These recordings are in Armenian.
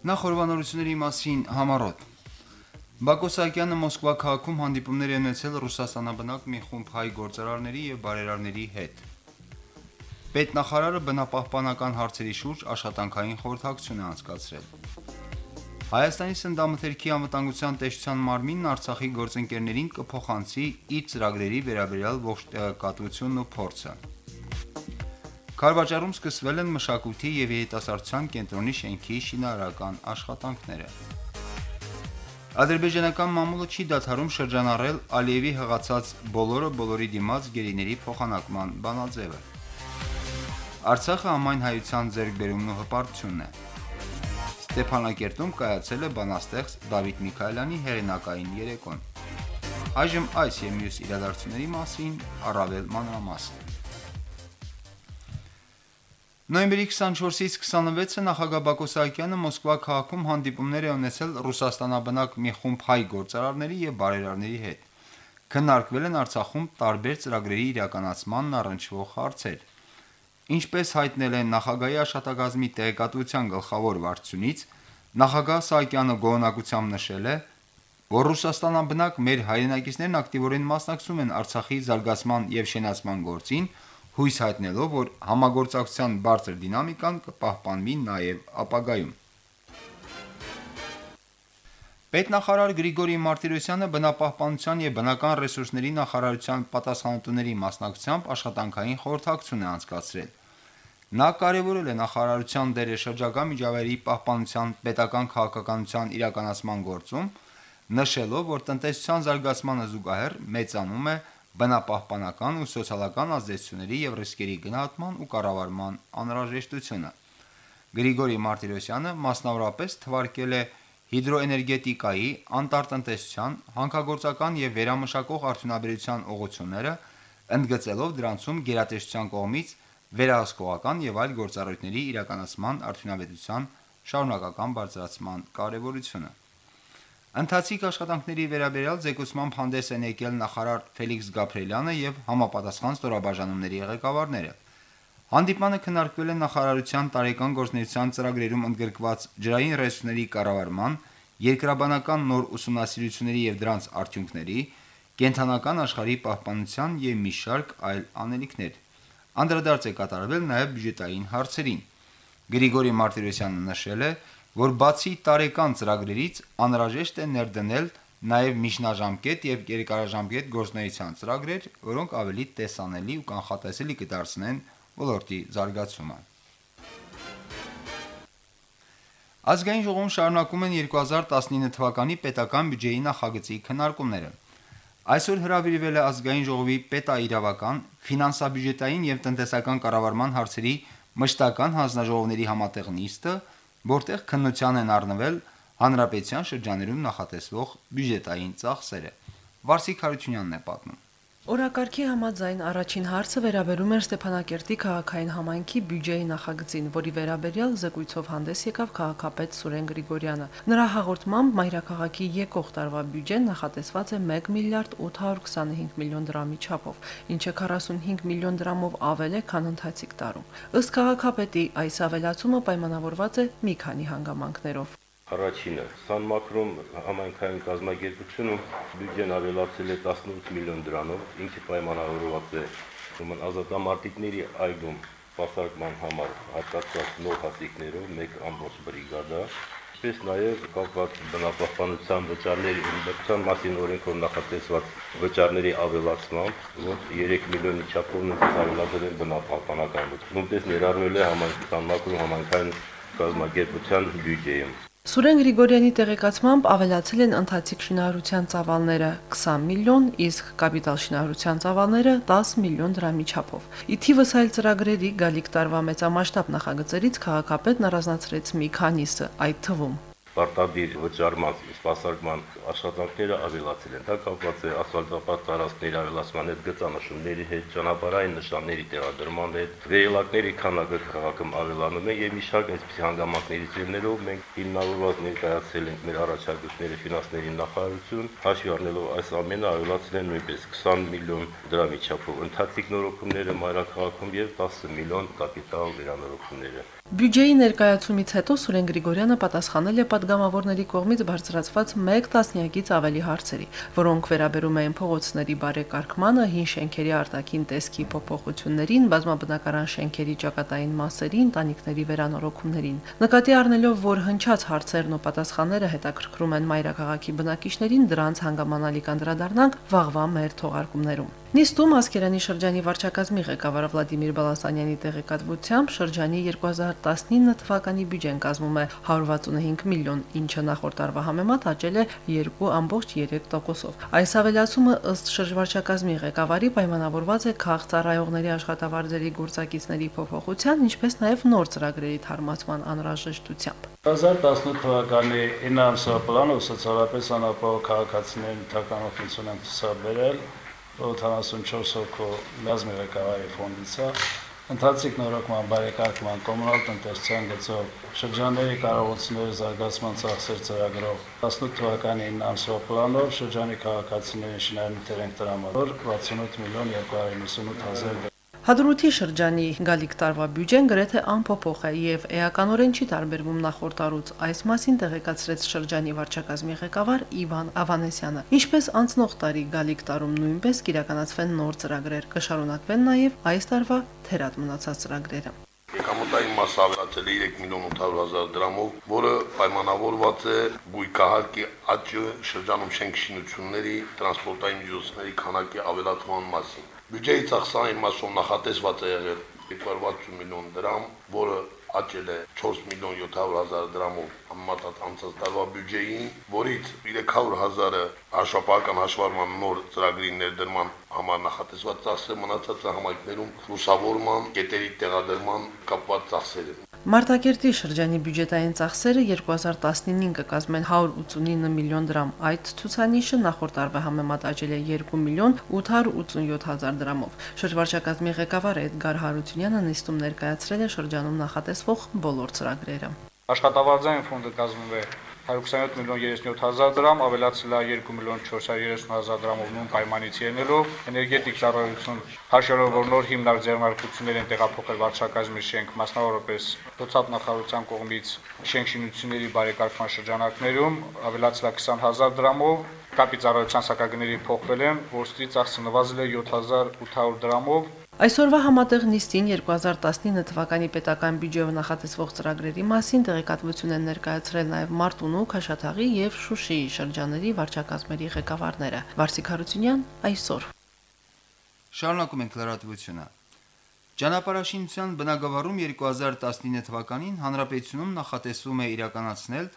Նախորbanությունների մասին համառոտ Բակո Սահակյանը Մոսկվա քաղաքում հանդիպումներ է ունեցել Ռուսաստանաբնակ մի խումբ հայ գործարարների եւ բարերարների հետ։ Պետնախարարը բնապահպանական հարցերի շուրջ աշխատանքային խորհրդակցություն է անցկացրել։ Հայաստանի սննդամթերքի անվտանգության տեսչության մարմինն Արցախի գործընկերներին կփոխանցի իր ծրագրերի վերաբերյալ ողջ տեղեկատվությունն ու փորձը։ Քարվաճառում սկսվել են մշակույթի եւ երիտասարդության կենտրոնի շենքի շինարարական աշխատանքները։ Ադրբեջանական մամուլը չի դադարում շրջանառել Ալիևի հղացած բոլորը բոլորի դիմաց գերիների փոխանակման բանաձևը։ Արցախը համայն հայության ձեռքբերումն ու հպարտությունն է։ Ստեփանակերտում կայացել է բանաստեղծ Դավիթ Միքայելյանի հեղինակային երեկոն։ Այժմ այս եւ մյուս իրադարձությունների մասին առավել մանրամասն։ Նոյեմբերի 24-ից 26-ը նախագահ Բակո Սահակյանը Մոսկվա քաղաքում հանդիպումներ է ունեցել Ռուսաստանաբնակ մի խումբ հայ գործարարների եւ բարերարների հետ։ Քննարկվել են Արցախում տարբեր ծրագրերի իրականացմանն առնչվող հարցեր։ Ինչպես հայտնել են նախագահի աշտագազմի տեղեկատվության գլխավոր վարչությունից, նախագահ Սահակյանը գոհնակությամբ նշել է, որ Ռուսաստանաբնակ մեր հայրենակիցներն ակտիվորեն մասնակցում են Արցախի զարգացման եւ շենացման գործին, հույս հայտնելով, որ համագործակցության բարձր դինամիկան կպահպանվի նաև ապագայում։ Պետնախարար Գրիգորի Մարտիրոսյանը բնապահպանության եւ բնական ռեսուրսների նախարարության պատասխանատուների մասնակցությամբ աշխատանքային խորհրդակցություն է անցկացրել։ Նա կարևորել է նախարարության դերը շրջակա միջավայրի պահպանության պետական քաղաքականության իրականացման գործում, նշելով, որ տնտեսության զարգացմանը զուգահեռ մեծանում է բնապահպանական ու սոցիալական ազդեցությունների եւ ռիսկերի գնահատման ու կառավարման անհրաժեշտությունը։ Գրիգորի Մարտիրոսյանը մասնավորապես թվարկել է հիդրոէներգետիկայի, անտառտնտեսության, հանքագործական եւ վերամշակող արդյունաբերության ուղղությունները, ընդգծելով դրանցում գերատեսչության կողմից վերահսկողական եւ այլ գործառույթների իրականացման արդյունավետության շարունակական բարձրացման կարեւորությունը։ Ընթացիկ աշխատանքների վերաբերյալ զեկուցմամբ հանդես են եկել նախարար Ֆելիքս Գաբրելյանը եւ համապատասխան ստորաբաժանումների ղեկավարները։ Հանդիպանը քննարկվել է նախարարության տարեկան գործնեության ծրագրերում ընդգրկված ջրային ռեսուրսների կառավարման, երկրաբանական նոր ուսումնասիրությունների եւ դրանց արդյունքների, կենթանական աշխարհի պահպանության եւ մի շարք այլ անելիքներ։ Անդրադարձ է կատարվել նաեւ բյուջետային հարցերին։ Գրիգորի Մարտիրոսյանը նշել է, որ բացի տարեկան ծրագրերից անհրաժեշտ է ներդնել նաև միջնաժամկետ եւ երկարաժամկետ գործնեության ծրագրեր, որոնք ավելի տեսանելի ու կանխատեսելի կդարձնեն ոլորտի զարգացումը։ Ազգային ժողովում շարունակում են 2019 թվականի պետական բյուջեի նախագծի քննարկումները։ Այսօր հրավիրվել է ազգային ժողովի պետաիրավական, ֆինանսա-բյուջետային եւ տնտեսական կառավարման հարցերի մշտական հանձնաժողովների համատեղ նիստը, որտեղ քննության են առնվել հանրապետության շրջաներում նախատեսվող բյուջետային ծախսերը։ Վարսիկ Հարությունյանն է պատմում։ Օրակարգի համաձայն առաջին հարցը վերաբերում էր Ստեփանակերտի քաղաքային համայնքի բյուջեի նախագծին, որի վերաբերյալ զեկույցով հանդես եկավ քաղաքապետ Սուրեն Գրիգորյանը։ Նրա հաղորդմամբ Մայրաքաղաքի եկող տարվա բյուջեն նախատեսված է 1 միլիարդ 825 միլիոն դրամի չափով, ինչը 45 միլիոն դրամով ավել է, քան ընթացիկ տարում։ Ըստ քաղաքապետի, այս ավելացումը պայմանավորված է մի քանի հանգամանքներով։ Առաջինը Սան Մակրոմ համայնքային կազմակերպությունում բյուջեն ավելացել է 18 միլիոն դրանով, ինքը պայմանավորված է ուրեմն ազատամարտիկների այգում սպասարկման համար հատկացված նոր հատիկներով 1.5 բրիգադա, ինչպես նաև կապված բնապահպանության վճարների ընդդեմ մասին օրենքով նախատեսված վճարների ավելացմամբ, որ 3 միլիոնի չափով նույնպես ավելացել են բնապահպանական վճար։ Նույնպես ներառվել է համայնքան մակրոմ համայնքային կազմակերպության բյուջեում։ Սուրեն Գրիգորյանի տեղեկացմամբ ավելացել են ընթացիկ շինարարության ծավալները 20 միլիոն, իսկ կապիտալ շինարարության ծավալները 10 միլիոն դրամի չափով։ Ի թիվս այլ ծրագրերի գալիք տարվա մեծամասշտաբ նախագծերից քաղաքապետն առանձնացրեց մի քանիսը, այդ թվում պարտադիր վճարման սպասարկման աշխատանքները ավելացել են։ Դա կապված է ասֆալտապատ տարածքների ավելացման հետ, գծանշումների հետ, ճանապարհային նշանների տեղադրման հետ, վեհելակների քանակը քաղաքում ավելանում է եւ մի շարք այսպիսի հանգամանքների ծիրներով մենք հիմնավորված ներկայացրել ենք մեր առաջարկությունները ֆինանսների նախարարություն, հաշվի առնելով այս ամենը ավելացել են նույնպես 20 միլիոն դրամի չափով ընթացիկ նորոգումները մայրաքաղաքում եւ 10 միլիոն կապիտալ վերանորոգումները։ Բյուջեի ներկայացումից հետո Սուրեն Գրիգորյանը պատասխանել է պատգամավորների կողմից բարձրացված 1 տասնյակից ավելի հարցերի, որոնք վերաբերում էին փողոցների բարեկարգմանը, հին շենքերի արտաքին տեսքի փոփոխություններին, բազմաբնակարան շենքերի ճակատային մասերի, ընտանիքների վերանորոգումներին։ Նկատի առնելով, որ հնչած հարցերն ու պատասխանները հետաքրքրում են մայրաքաղաքի բնակիչներին, դրանց հանգամանալի կանդրադառնանք վաղվա մեր թողարկումներում։ Նիստում Ասկերանի շրջանի վարչակազմի ղեկավար Վլադիմիր Բալասանյանի տեղեկատվությամբ շրջանի 2019 թվականի բյուջեն կազմում է. 165 միլիոն, ինչը նախորդ տարվա համեմատ աճել է 2.3%-ով։ Այս ավելացումը ըստ շրջվարչակազմի ղեկավարի պայմանավորված է քաղաքծառայողների աշխատավարձերի գործակիցների փոփոխության, ինչպես նաև նոր ծրագրերի թարմացման անհրաժեշտությամբ։ 2018 թվականի 9 ամսվա պլանով սոցիալապես անապահով քաղաքացիների թական օգնություն են ցուցաբերել 74 հոգու գազի ղեկավարի ֆոնդից է ընթացիկ նորոգման բարեկարգման կոմունալ տնտեսության գծով շրջանների կարողությունների զարգացման ծախսեր ծրագրով 18 թվականի 9 ամսվա պլանով շրջանի քաղաքացիների շինարարների ենք տրամադրել 68 միլիոն 298 հազար Հադրութի շրջանի գալիք տարվա բյուջեն գրեթե անփոփոխ է եւ էականորեն չի տարբերվում նախորդ տարուց։ Այս մասին տեղեկացրեց շրջանի վարչակազմի ղեկավար Իվան Ավանեսյանը։ Ինչպես անցնող տարի գալիք տարում նույնպես կիրականացվեն նոր ծրագրեր, կշարունակվեն նաեւ այս տարվա թերատ մնացած ծրագրերը։ Եկամուտային մասը ավելացել է 3 միլիոն 800 հազար դրամով, որը պայմանավորված է գույքահարկի աճը շրջանում շենքշինությունների, տրանսպորտային միջոցների քանակի ավելացման մասին։ Բյուջեի ծախսային մասով նախատեսված է եղել 260 միլիոն դրամ, որը աճել է 4 միլիոն 700 հազար դրամով համեմատած անցած տարվա բյուջեին, որից 300 հազարը հաշվապահական հաշվառման նոր ծրագրի ներդրման համար նախատեսված ծախսեր մնացածը համայնքներում լուսավորման, կետերի տեղադրման կապված ծախսեր են։ Մարտակերտի շրջանի բյուջետային ծախսերը 2019-ին կկազմեն 189 միլիոն դրամ։ Այդ ցուցանիշը նախորդ տարվա համեմատ աճել է 2 միլիոն 887 հազար դրամով։ Շրջվարչակազմի ղեկավար Էդգար Հարությունյանը նիստում ներկայացրել է շրջանում նախատեսվող բոլոր ծրագրերը։ Աշխատավարձային ֆոնդը կազմում է 127 միլիոն 37 հազար դրամ, ավելացել է 2 միլիոն 430 հազար դրամով նույն պայմանից ելնելով, էներգետիկ ծառայություն հաշվելով որ նոր հիմնարկ ձեռնարկություններ են տեղափոխել վարչակազմի շենք, մասնավորապես դոցապ նախարարության կողմից շենք շինությունների բարեկարգման շրջանակներում ավելացել է 20 հազար դրամով, կապի ծառայության սակագների փոխվել են, որստի ծախսը նվազել է 7800 դրամով, Այսօրվա համատեղ նիստին 2019 թվականի պետական բյուջեով նախատեսվող ծրագրերի մասին տեղեկատվություն են ներկայացրել նաև Մարտունու, Քաշաթաղի եւ Շուշիի շրջանների վարչակազմերի ղեկավարները։ Վարսիկ Հարությունյան այսօր։ Շարունակում ենք լրատվությունը։ Ճանապարհաշինության բնագավառում 2019 թվականին հանրապետությունում նախատեսվում է իրականացնել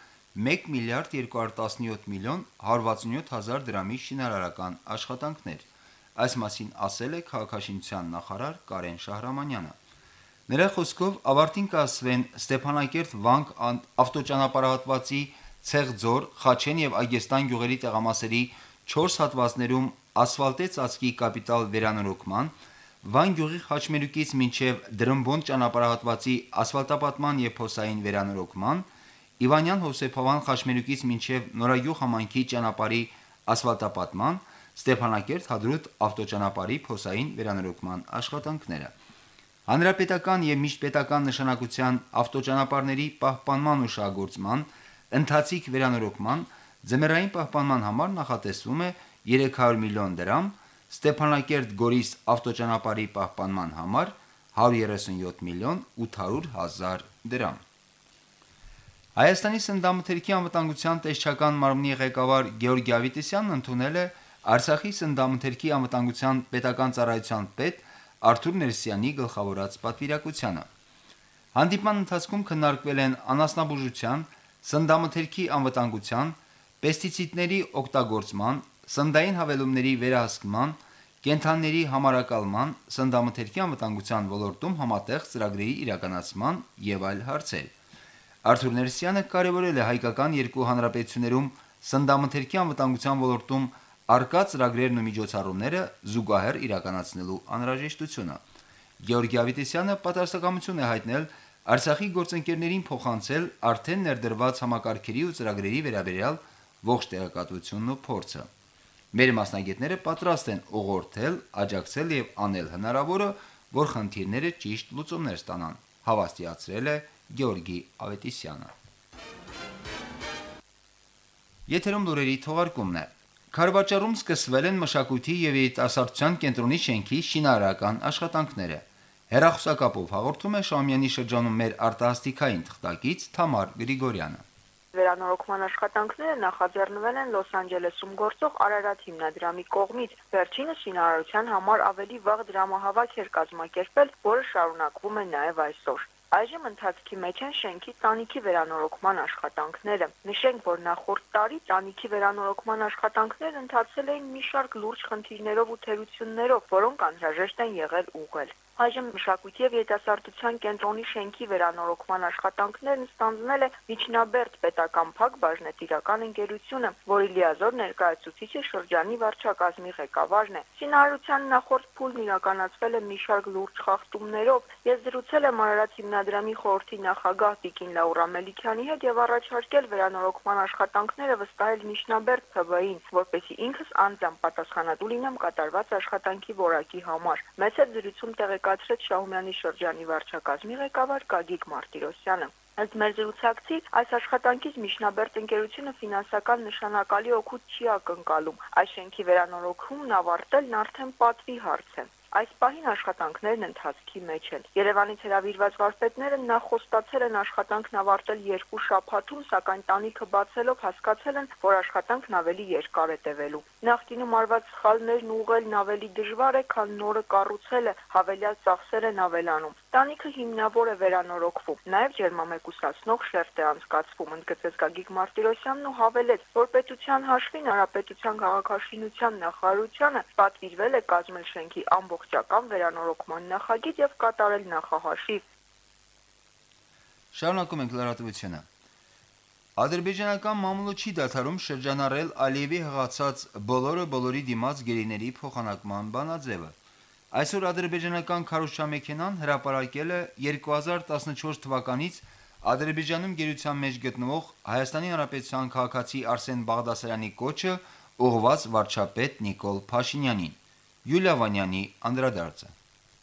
1 միլիարդ 217 միլիոն 167 հազար դրամի շինարարական աշխատանքներ։ Այս մասին ասել է քաղաքաշինության նախարար Կարեն Շահրամանյանը։ Նրա խոսքով ավարտին կասվեն Ստեփանակերտ Վանք ավտոճանապարհատվածի Ցեղձոր, Խաչեն եւ Այգեստան գյուղերի տեղամասերի 4 հատվածներում ասֆալտե ծածկի կապիտալ վերանորոգման, Վան գյուղի Խաչմերուկից մինչև Դրմբոն ճանապարհատվածի ասֆալտապատման եւ փոսային վերանորոգման, Իվանյան Հովսեփովան Խաչմերուկից մինչև Նորագյուղ համայնքի ճանապարհի ասֆալտապատման, Ստեփանակերտ Հադրուտ ավտոճանապարհի փոսային վերանորոգման աշխատանքները։ Հանրապետական եւ միջպետական նշանակության ավտոճանապարհների պահպանման ու շահգործման ընթացիկ վերանորոգման ձմեռային պահպանման համար նախատեսվում է 300 միլիոն դրամ, Ստեփանակերտ Գորիս ավտոճանապարհի պահպանման համար 137 միլիոն 800 հազար դրամ։ Հայաստանի սննդամթերքի անվտանգության տեսչական մարմնի ղեկավար Գեորգի Ավետիսյանն ընդունել է Արցախի սննդամթերքի անվտանգության պետական ծառայության պետ Արթուր Ներսյանի գլխավորած պատվիրակությանը։ Հանդիպման ընթացքում քննարկվել են անասնաբուժության, սննդամթերքի անվտանգության, պեստիցիդների օգտագործման, սննդային հավելումների վերահսկման, կենթանիների համարակալման, սննդամթերքի անվտանգության ոլորտում համատեղ ծրագրերի իրականացման եւ այլ հարցեր։ Արթուր Ներսյանը կարևորել է հայկական երկու հանրապետություններում սննդամթերքի անվտանգության ոլորտում արկա ծրագրերն ու միջոցառումները զուգահեռ իրականացնելու անհրաժեշտությունը։ Գեորգի Ավետիսյանը պատասխանատվություն է հայտնել Արցախի գործընկերներին փոխանցել արդեն ներդրված համակարգերի ու ծրագրերի վերաբերյալ ողջ տեղեկատվությունն ու փորձը։ Մեր մասնագետները պատրաստ են ուղղորդել, աջակցել եւ անել հնարավորը, որ խնդիրները ճիշտ լուծումներ ստանան, հավաստիացրել է Գեորգի Ավետիսյանը։ Եթերում լուրերի թողարկումն է։ Խարվաճարում սկսվել են մշակույթի եւ երիտասարդության կենտրոնի շենքի շինարարական աշխատանքները։ Հերախոսակապով հաղորդում է Շամյանի շրջանում մեր արտահասթիկային թղթակից Թամար Գրիգորյանը։ Վերանորոգման աշխատանքները նախաձեռնվել են Լոս Անջելեսում գործող Արարատ հիմնադրամի կողմից։ Վերջինս շինարարության համար ավելի վաղ դրամահավաք էր կազմակերպել, որը շարունակվում է նաև այսօր։ Այժմ ընթացքի մեջ են շենքի տանիքի վերանորոգման աշխատանքները։ Նշենք, որ նախորդ տարի տանիքի վերանորոգման աշխատանքները ընթացել էին մի շարք լուրջ խնդիրներով ու թերություններով, որոնք անհրաժեշտ են եղել ուղղել։ Այժմ մշակույթի եւ երիտասարդության կենտրոնի շենքի վերանորոգման աշխատանքներն ստանձնել է Միջնաբերդ պետական փակ բաժնետիրական ընկերությունը, որի լիազոր ներկայացուցիչը շրջանի վարչակազմի ղեկավարն է։ Շինարարության նախորդ փուլն իրականացվել է մի շարք լուրջ խախտումներով։ Ես զրուցել եմ Արարատ հիմնադրամի խորհրդի նախագահ Տիկին Լաուրա Մելիքյանի հետ եւ առաջարկել վերանորոգման աշխատանքները վստահել Միջնաբերդ ՓԲ-ին, որպեսզի ինքս անձամբ պատասխանատու լինեմ կատարված աշխատանքի որակի համար։ Մեծ է զրույցում տեղեկ ներկայացրեց Շահումյանի շրջանի վարչակազմի ղեկավար Գագիկ Մարտիրոսյանը։ Ըստ մեր զրուցակցի, այս աշխատանքից Միջնաբերդ ընկերությունը ֆինանսական նշանակալի օգուտ չի ակնկալում։ Այս շենքի վերանորոգումն ավարտելն արդեն պատվի հարց է։ Այս պահին աշխատանքներն ընթացքի մեջ են։ Երևանից հրավիրված վարպետները նախ խոստացել են աշխատանքն ավարտել երկու շաբաթում, սակայն տանիքը բացելով հասկացել են, որ աշխատանքն ավելի երկար է տևելու։ Նախկինում արված սխալներն ուղղելն ավելի դժվար է, քան նորը կառուցելը, հավելյալ ծախսեր են ավելանում։ Տանիքը հիմնավոր է վերանորոգվում։ Նաև ջերմամեկուսացնող շերտ է անցկացվում, ընդգծեց Գագիկ Մարտիրոսյանն ու հավելեց, որ պետության հաշվին Արաբետության քաղաքաշինության նախարարությանը պատվիրվել է կազմել շենքի ամբողջ ամբողջական վերանորոգման նախագիծ եւ կատարել նախահաշիվ։ Շարունակում ենք լրատվությունը։ Ադրբեջանական մամուլը չի դադարում շրջանառել Ալիևի հղացած բոլորը բոլորի դիմաց գերիների փոխանակման բանաձևը։ Այսօր ադրբեջանական քարոզչամեքենան հրապարակել է 2014 թվականից Ադրբեջանում գերության մեջ գտնվող Հայաստանի Հանրապետության քաղաքացի Արսեն Բաղդասարյանի կոչը ուղղված վարչապետ Նիկոլ Փաշինյանին։ Յուլիա Վանյանի անդրադարձը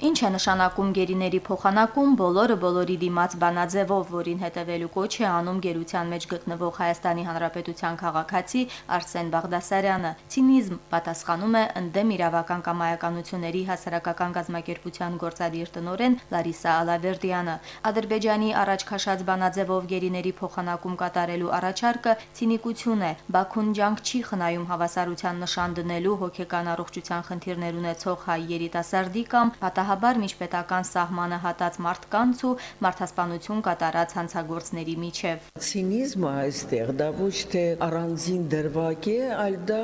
Ինչ է նշանակում գերիների փոխանակում? Բոլորը բոլորի դիմաց բանաձևով, որին հետևելու կոչ է անում գերության մեջ գտնվող Հայաստանի Հանրապետության քաղաքացի Արսեն Բաղդասարյանը։ Ցինիզմ պատասխանում է ընդդեմ իրավական կամայականությունների հասարակական գազམ་ակերպության գործադիր տնօրեն Լարիսա Ալավերդյանը։ Ադրբեջանի առաջ քաշած բանաձևով գերիների փոխանակում կատարելու առաջարկը ցինիկություն է։ Բաքուն ջանք չի խնայում հավասարության նշան դնելու հոգեկան առողջության խնդիրներ ունեցող հայ երիտասարդի կամ պատահ պատահաբար միջպետական սահմանը հատած մարդկանց ու մարդասպանություն կատարած հանցագործների միջև։ Ցինիզմը այստեղ դա ոչ թե առանձին դրվագ է, այլ դա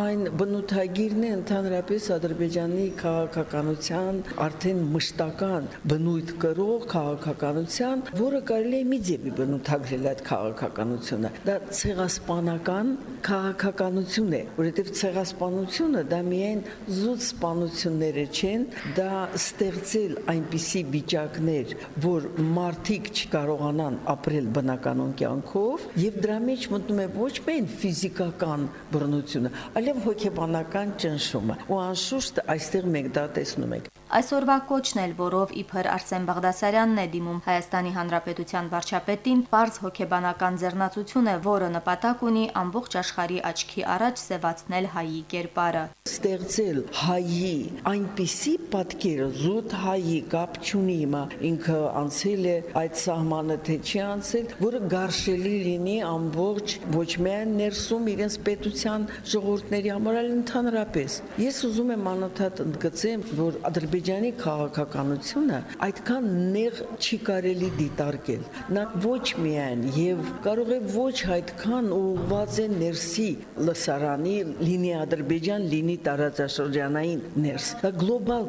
այն բնութագիրն է ընդհանրապես Ադրբեջանի քաղաքականության արդեն մշտական բնույթ կրող քաղաքականության, որը կարելի է մի ձևի բնութագրել այդ քաղաքականությունը։ Դա ցեղասպանական քաղաքականություն է, որովհետև ցեղասպանությունը դա միայն զուտ սպանությունները չեն, դա ստեղծել այնպիսի վիճակներ, որ մարդիկ չկարողանան ապրել բնականon կյանքով, եւ դրա մեջ մտնում է ոչ միայն ֆիզիկական բռնությունը, այլև հոգեբանական ճնշումը։ Ու անշուշտ այստեղ մենք դա տեսնում ենք։ Այսօրվա կոչն էլ, որով իբր Արսեն Բաղդասարյանն է դիմում Հայաստանի Հանրապետության վարչապետին, པարզ հոգեբանական ձեռնացություն է, որը նպատակ ունի ամբողջ աշխարհի աչքի առաջ սևացնել հայի կերպարը։ Ստեղծել հայի այնպիսի պատկերը, զուտ հայի կապ չունի հիմա, ինքը անցել է այդ սահմանը թե չի անցել, որը գարշելի լինի ամբողջ ոչ միայն ներսում իրենց պետության ժողովուրդների համար, այլ ընդհանրապես։ Ես ուզում եմ անընդհատ ընդգծեմ, որ Ադրբեջանի քաղաքականությունը այդքան նեղ չի կարելի դիտարկել։ Նա ոչ միայն եւ կարող է ոչ այդքան ուղղված է ներսի լսարանի լինի Ադրբեջան, լինի տարածաշրջանային ներս։ Դա գլոբալ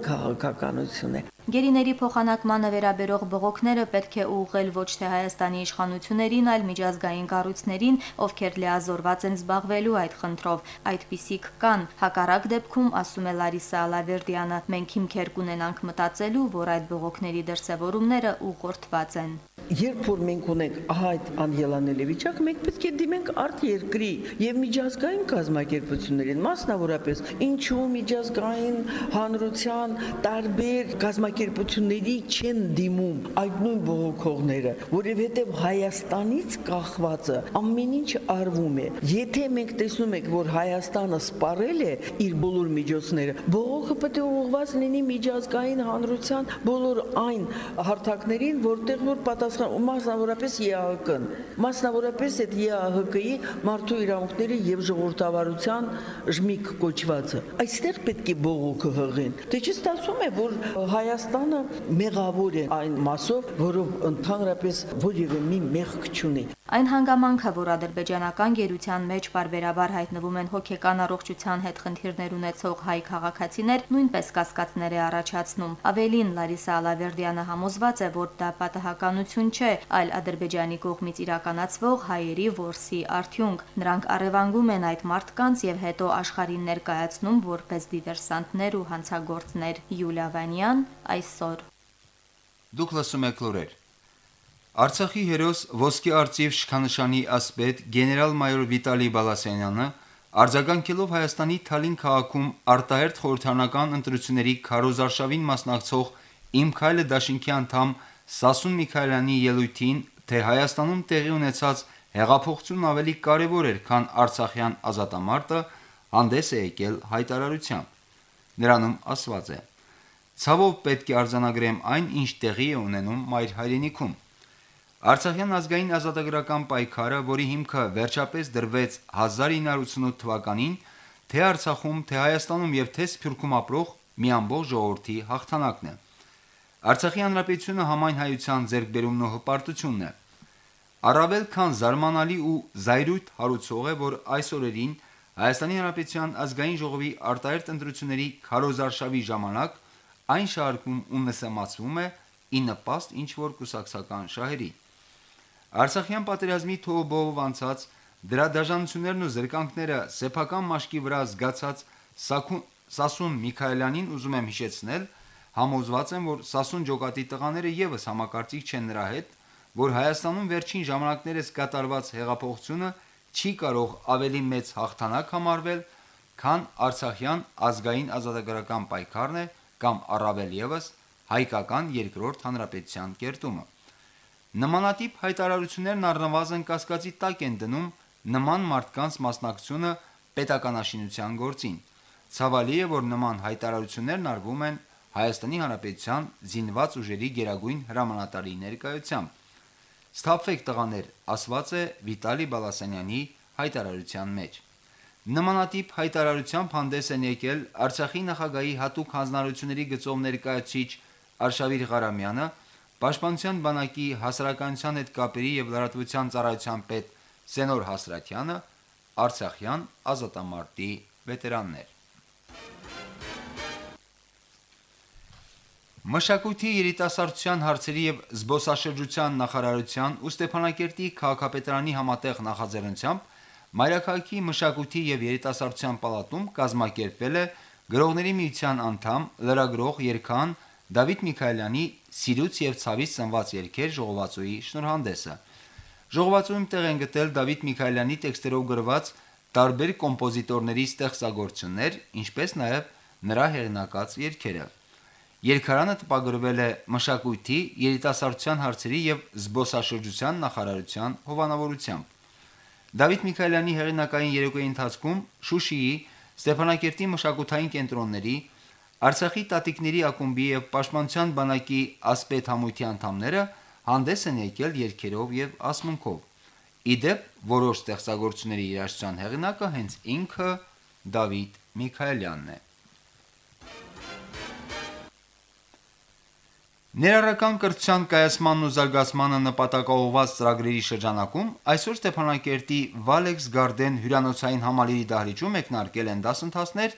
քաղաքականություն է։ Գերիների փոխանակմանը վերաբերող բողոքները պետք է ուղղել ոչ թե Հայաստանի իշխանություններին, այլ միջազգային կառույցներին, ովքեր լիազորված են զբաղվելու այդ խնդրով։ Այդպիսիք կան։ Հակառակ դեպքում, ասում է Լարիսա Ալավերդյանը, մենք հիմքեր կունենանք մտածելու, որ այդ բողոքների դրսևորումները ուղղորդված են։ երբ որ մենք ունենք ահա այդ անելանելի վիճակ, մենք պետք է դիմենք արդ երկրի եւ միջազգային կազմակերպություններին, մասնավորապես ինչու միջազգային հանրության տարբեր կազմակերպությունների չեն դիմում այդ նույն բողոքողները, որովհետեւ Հայաստանից կախվածը ամեն ինչ արվում է։ Եթե մենք տեսնում ենք, որ Հայաստանը սպառել է իր բոլոր միջոցները, բողոքը պետք է ուղղված լինի միջազգային հանրության բոլոր այն հարթակներին, որտեղ որ պատասխան մասնավորապես ԵԱՀԿ-ն, մասնավորապես այդ ԵԱՀԿ-ի մարդու իրավունքների եւ ժողովրդավարության ժմիկ կոչվածը։ Այստեղ պետք է բողոքը հղեն։ Դե չի ստացվում է, որ Հայաստանը մեղավոր է այն մասով, որով ընդհանրապես որևէ մի մեղք չունի։ Այն հանգամանքը, որ ադրբեջանական գերության մեջ բարբերաբար հայտնվում են հոգեկան առողջության հետ խնդիրներ ունեցող հայ քաղաքացիներ, նույնպես կասկածներ է առաջացնում։ Ավելին Լարիսա Ալավերդյանը համոզված է, որ դա պատահականություն արդյունքն չէ, այլ Ադրբեջանի կողմից իրականացվող հայերի ворսի արդյունք։ Նրանք առևանգում են այդ մարդկանց եւ հետո աշխարհին ներկայացնում որպես դիվերսանտներ ու հանցագործներ։ Յուլիա Վանյան այսօր։ Դուք լսում եք լուրեր։ Արցախի հերոս ոսկե արծիվ շքանշանի ասպետ գեներալ-մայոր Վիտալի Բալասենյանը արձագանքելով Հայաստանի Թալին քաղաքում արտահերթ խորհրդանական ընտրությունների քարոզարշավին մասնակցող Իմ քայլը դաշինքի անդամ Սասուն Միքայելյանի ելույթին, թե Հայաստանում տեղի ունեցած հեղափոխությունն ավելի կարևոր էր, քան Արցախյան ազատամարտը, հանդես է եկել հայտարարությամբ։ Նրանում ասված է. Ցավով պետք է արձանագրեմ այն, ինչ տեղի է ունենում մայր հայրենիքում։ Արցախյան ազգային ազատագրական պայքարը, որի հիմքը վերջապես դրվեց 1988 թվականին, թե Արցախում, թե Հայաստանում եւ թե Սփյուռքում ապրող մի ամբողջ ժողովրդի հաղթանակն է։ Արցախի հանրապետությունը համայն հայության ձեռքբերումն ու հպարտությունն է։ Առավել քան զարմանալի ու զայրույթ հարուցող է, որ այս օրերին Հայաստանի Հանրապետության ազգային ժողովի արտահերտ ընտրությունների քարոզարշավի ժամանակ այն շարքում ու նսեմացվում է ի նպաստ ինչ որ կուսակցական շահերի։ Արցախյան պատերազմի թողոբով անցած դրա դաժանություններն ու զրկանքները սեփական մաշկի վրա զգացած Սասուն Միքայելյանին ուզում եմ հիշեցնել, համոզված եմ, որ Սասուն ջոկատի տղաները եւս համակարծիք չեն նրա հետ, որ Հայաստանում վերջին ժամանակներս կատարված հեղափոխությունը չի կարող ավելի մեծ հաղթանակ համարվել, քան Արցախյան ազգային ազատագրական պայքարն է կամ առավել եւս հայկական երկրորդ հանրապետության կերտումը։ Նմանատիպ հայտարարություններն առնվազն կասկածի տակ են դնում նման մարդկանց մասնակցությունը պետականաշինության գործին։ Ցավալի է, որ նման հայտարարություններն արվում են Հայաստանի Հանրապետության զինված ուժերի գերագույն հրամանատարի ներկայությամբ։ Ստափվեք տղաներ, ասված է Վիտալի Բալասանյանի հայտարարության մեջ։ Նմանատիպ հայտարարությամբ հանդես են եկել Արցախի նախագահի հատուկ հանձնարարությունների գծով ներկայացիչ Արշավիր Ղարամյանը, Պաշտպանության բանակի հասարակայնության հետ կապերի եւ լրատվության ծառայության պետ Սենոր Հասրատյանը, Արցախյան ազատամարտի վետերաններ։ Մշակույթի երիտասարդության հարցերի եւ զբոսաշրջության նախարարության ու Ստեփանակերտի քաղաքապետարանի համատեղ նախաձեռնությամբ Մայրաքաղաքի մշակույթի եւ երիտասարդության պալատում կազմակերպվել է գրողների միության անդամ լրագրող Երքան Դավիթ Միքայելյանի Սիրուց եւ ցավից ծնված երգեր ժողովածուի շնորհանդեսը։ Ժողովածուում տեղ են գտել Դավիթ Միքայելյանի տեքստերով գրված տարբեր կոմպոզիտորների ստեղծագործություններ, ինչպես նաև նրա հեղինակած երգերը։ Երկարանը տպագրվել է մշակույթի, երիտասարդության հարցերի եւ զբոսաշրջության նախարարության հովանավորությամբ։ Դավիթ Միքայելյանի հեղինակային երեկոյի ընթացքում Շուշիի, Ստեփանակերտի մշակութային կենտրոնների, Արցախի տատիկների ակումբի եւ Պաշտպանության բանակի ասպետ համույթի անդամները հանդես են եկել երկերով եւ ասմունքով։ Իդեպ որոշ ստեղծագործությունների երաժշտության հեղինակը հենց ինքը Դավիթ Միքայելյանն է։ Ներառական կրթության կայացմանն ու զարգացմանը նպատակաուղված ծրագրերի շրջանակում այսօր Ստեփանակերտի Valex Garden հյուրանոցային համալիրի դահլիճում մեկնարկել են դասընթացներ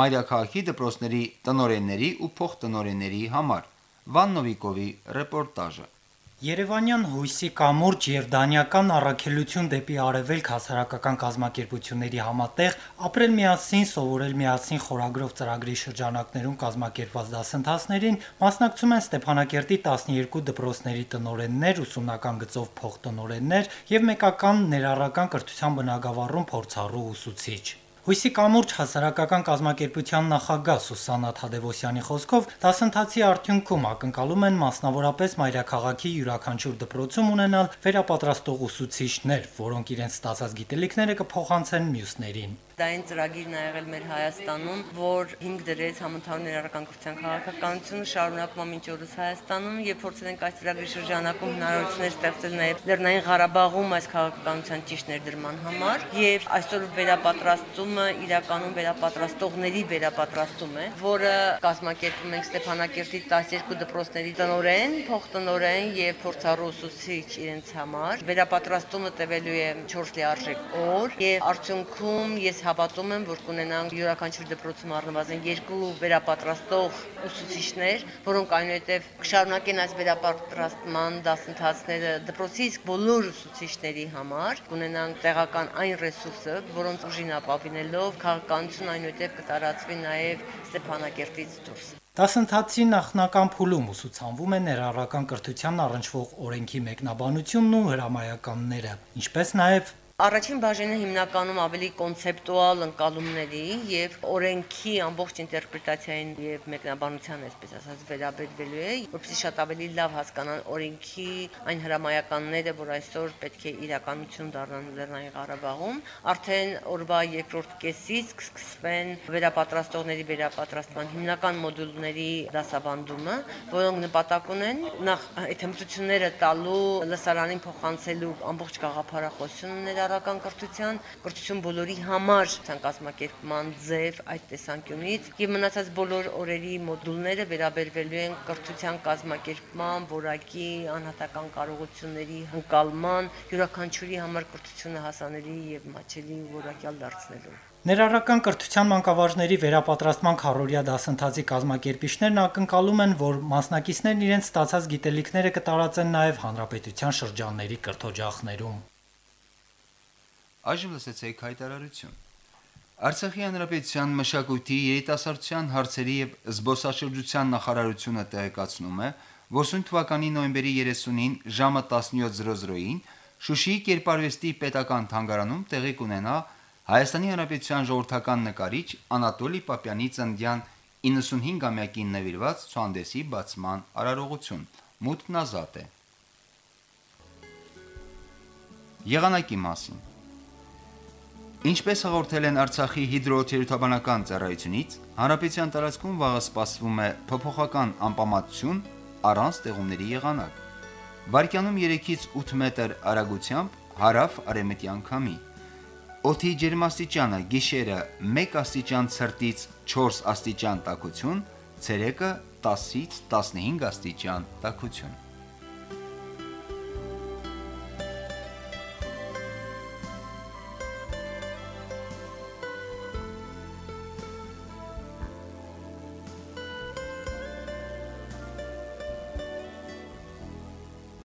մայրաքաղաքի դպրոցների տնորենների ու փոխտնորենների համար։ Վան Նովիկովի ռեպորտաժը։ Երևանյան հույսի կամուրջ եւ դանիական առաքելություն դեպի արևելք հասարակական կազմակերպությունների համատեղ ապրել միասին, սովորել միասին խորագրով ծրագրի շրջանակներում կազմակերպված դասընթացներին մասնակցում են Ստեփանակերտի 12 դպրոցների տնօրեններ, ուսումնական գծով փոխտնօրեններ եւ մեկական ներառական կրթության բնագավառում փորձառու ուսուցիչ։ Հույսի կամուրջ հասարակական կազմակերպության նախագահ Սուսաննա Թադևոսյանի խոսքով դասընթացի արդյունքում ակնկալում են մասնավորապես մայրաքաղաքի յուրաքանչյուր դպրոցում ունենալ վերապատրաստող ուսուցիչներ, որոնք իրենց ստացած գիտելիքները կփոխանցեն մյուսներին։ Դա այն ծրագիրն է եղել մեր Հայաստանում, որ հիմք դրեց համընդհանուր ներառական կրթության քաղաքականությունը, շարունակվում մինչ օրս Հայաստանում եւ փորձել ենք այս ծրագրի շրջանակում հնարավորություններ ստեղծել նաեւ Լեռնային Ղարաբաղում այս քաղաքականության ճիշտ ներդրման համար եւ այսօր վերապատրաստումը իրականում վերապատրաստողների վերապատրաստում է, որը կազմակերպում ենք Ստեփանակերտի 12 դպրոցների տնօրեն, փոխտնօրեն եւ փորձառու ուսուցիչ իրենց համար։ Վերապատրաստումը տևելու է 4 լիարժեք օր եւ արդյունքում ես հավատում եմ, որ կունենանք յուրաքանչյուր դպրոցում առնվազն երկու վերապատրաստող ուսուցիչներ, որոնք այնուհետև կշարունակեն այս վերապատրաստման դասընթացները դպրոցի իսկ բոլոր ուսուցիչների համար, կունենանք տեղական այն ռեսուրսը, որոնց ուժին ապավինելով քաղաքականություն այնուհետև կտարածվի նաև Ստեփանակերտից դուրս։ Դասընթացի նախնական փուլում ուսուցանվում է ներառական կրթության առնչվող օրենքի մեկնաբանությունն ու հրամայականները, ինչպես նաև Առաջին բաժինը հիմնականում ավելի կոնցեպտուալ ընկալումների եւ օրենքի ամբողջ ինտերպրետացիային եւ մեկնաբանության, այսպես ասած, վերաբերվելու է, որովհետեւ շատ ավելի լավ հասկանան օրենքի այն հրամայականները, որ այսօր պետք է իրականություն դառնան Լեռնային Ղարաբաղում, արդեն օրվա երկրորդ կեսից կսկսվեն վերապատրաստողների վերապատրաստման հիմնական մոդուլների դասավանդումը, որոնք նպատակ ունեն նախ այդ հմտությունները տալու լսարանին փոխանցելու ամբողջ գաղափարախոսությունները ներառական կրթության, կրթություն բոլորի համար ցանկազմակերպման ձև այդ տեսանկյունից եւ մնացած բոլոր օրերի մոդուլները վերաբերվելու են կրթության կազմակերպման, որակի, անհատական կարողությունների հնկալման, յուրաքանչյուրի համար կրթությունը հասանելի եւ մաչելի որակյալ դարձնելու Ներառական կրթության մանկավարժների վերապատրաստման քարորիա դասընթացի կազմակերպիչներն ակնկալում են, որ մասնակիցներն իրենց ստացած գիտելիքները կտարածեն նաև հանրապետության շրջանների կրթօջախներում։ Այժմ լսեցեք հայտարարություն։ Արցախի հանրապետության մշակույթի, երիտասարդության հարցերի եւ զբոսաշրջության նախարարությունը տեղեկացնում է, որ սույն թվականի նոյեմբերի 30-ին ժամը 17:00-ին Շուշիի Կերպարվեստի պետական թանգարանում տեղի կունենա Հայաստանի Հանրապետության ժողովրդական նկարիչ Անատոլի Պապյանի ծննդյան 95-ամյակին նվիրված ցուցանդեսի բացման արարողություն։ Մուտքն ազատ է։ Եղանակի մասին Ինչպես հաղորդել են Արցախի հիդրոթերապևտաբանական ծառայությունից, հանրապետության տարածքում վաղը սպասվում է փոփոխական անպամատություն առանց ձեղումների եղանակ։ Վարկյանում 3-ից 8 մետր արագությամբ հարավ արևմտյան քամի։ Օդի ջերմաստիճանը՝ գիշերը 1 աստիճան ցրտից 4 աստիճան տաքություն, ցերեկը 10-ից 15 աստիճան տաքություն։